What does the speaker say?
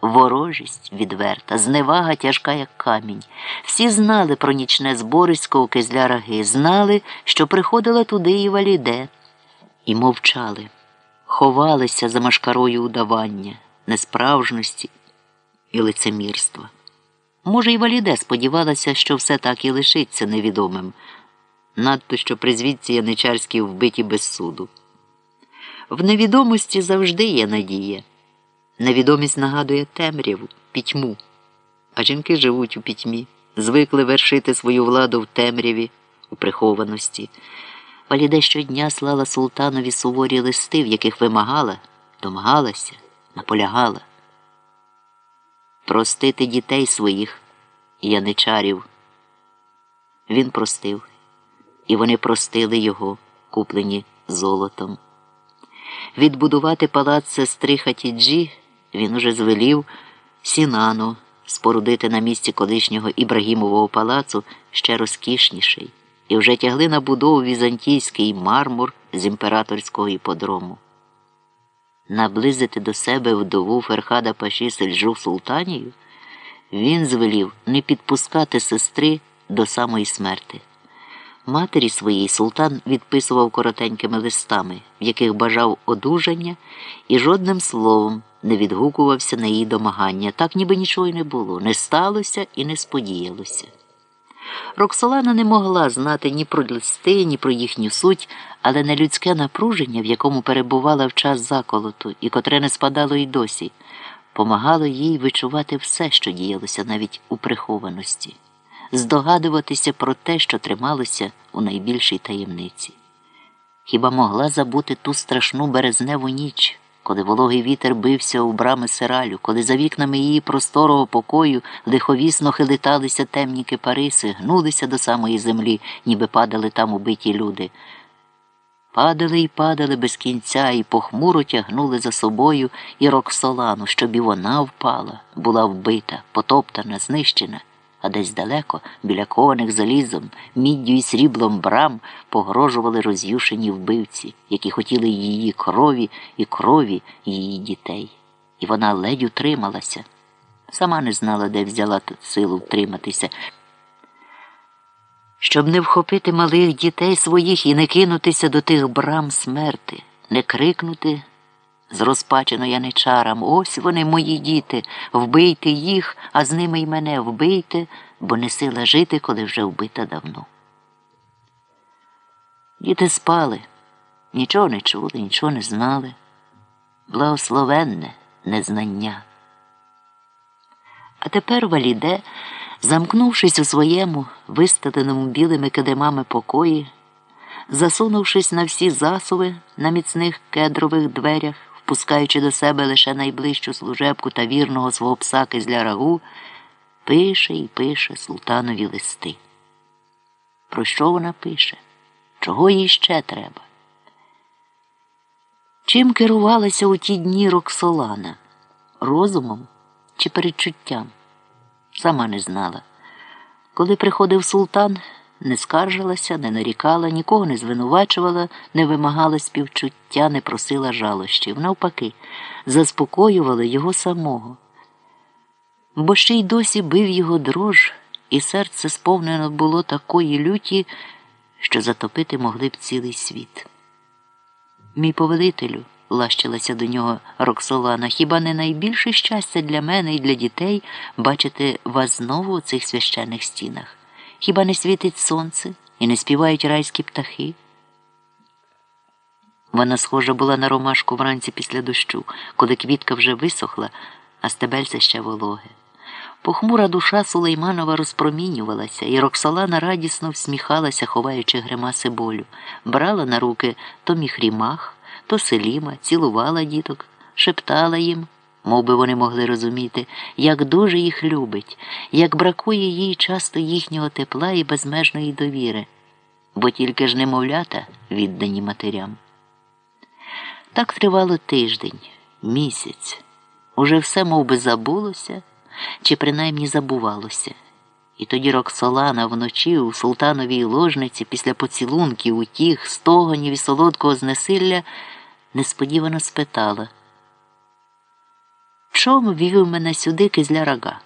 Ворожість відверта, зневага тяжка, як камінь. Всі знали про нічне зборисько у кизля раги, знали, що приходила туди і валіде, і мовчали, ховалися за машкарою удавання, несправжності і лицемірства. Може, і валіде сподівалася, що все так і лишиться невідомим, надто що призвідці яничарські вбиті без суду. В невідомості завжди є надія. Невідомість нагадує темряву, пітьму, а жінки живуть у пітьмі, звикли вершити свою владу в темряві, у прихованості. Валіде щодня слала султанові суворі листи, в яких вимагала, домагалася, наполягала. Простити дітей своїх, яничарів. Він простив, і вони простили його, куплені золотом. Відбудувати палац сестри Хатіджі він уже звелів Сінану спорудити на місці колишнього Ібрагімового палацу ще розкішніший, і вже тягли на будову візантійський мармур з імператорського іподрому. Наблизити до себе вдову Ферхада Паші Сельджук Султанію він звелів не підпускати сестри до самої смерти. Матері своїй султан відписував коротенькими листами, в яких бажав одужання, і жодним словом не відгукувався на її домагання, так ніби нічого й не було, не сталося і не сподіялося. Роксолана не могла знати ні про листи, ні про їхню суть, але не людське напруження, в якому перебувала в час заколоту, і котре не спадало й досі, помагало їй вичувати все, що діялося навіть у прихованості здогадуватися про те, що трималося у найбільшій таємниці. Хіба могла забути ту страшну березневу ніч, коли вологий вітер бився у брами сиралю, коли за вікнами її просторого покою лиховісно хилиталися темні кипариси, гнулися до самої землі, ніби падали там убиті люди. Падали і падали без кінця і похмуро тягнули за собою і Роксолану, щоб і вона впала, була вбита, потоптана, знищена а десь далеко, біля кованих залізом, міддю і сріблом брам погрожували роз'юшені вбивці, які хотіли її крові і крові її дітей. І вона ледь утрималася. Сама не знала, де взяла тут силу втриматися. Щоб не вхопити малих дітей своїх і не кинутися до тих брам смерти, не крикнути з розпачено яничарам ось вони, мої діти, вбийте їх, а з ними й мене вбийте, бо не сила жити, коли вже вбита давно. Діти спали, нічого не чули, нічого не знали. Благословенне незнання. А тепер валіде, замкнувшись у своєму вистеленому білими кидемами покої, засунувшись на всі засуви на міцних кедрових дверях, впускаючи до себе лише найближчу служебку та вірного свого пса кизля рагу, пише і пише султанові листи. Про що вона пише? Чого їй ще треба? Чим керувалася у ті дні Роксолана? Розумом чи передчуттям? Сама не знала. Коли приходив султан, не скаржилася, не нарікала, нікого не звинувачувала, не вимагала співчуття, не просила жалощів. Навпаки, заспокоювала його самого. Бо ще й досі бив його дрож, і серце сповнено було такої люті, що затопити могли б цілий світ. Мій повелителю, лащилася до нього Роксолана, хіба не найбільше щастя для мене і для дітей бачити вас знову у цих священних стінах? Хіба не світить сонце і не співають райські птахи? Вона схожа була на ромашку вранці після дощу, коли квітка вже висохла, а стебельце ще вологе. Похмура душа Сулейманова розпромінювалася, і Роксолана радісно всміхалася, ховаючи гримаси болю, брала на руки то міхрімах, то селіма, цілувала діток, шептала їм мов би вони могли розуміти, як дуже їх любить, як бракує їй часто їхнього тепла і безмежної довіри, бо тільки ж немовлята віддані матерям. Так тривало тиждень, місяць. Уже все мов би, забулося чи принаймні забувалося. І тоді Роксолана вночі у султановій ложниці після поцілунків, утіх, стогонів і солодкого знесилля несподівано спитала. Чом вів мене сюди кизля рага?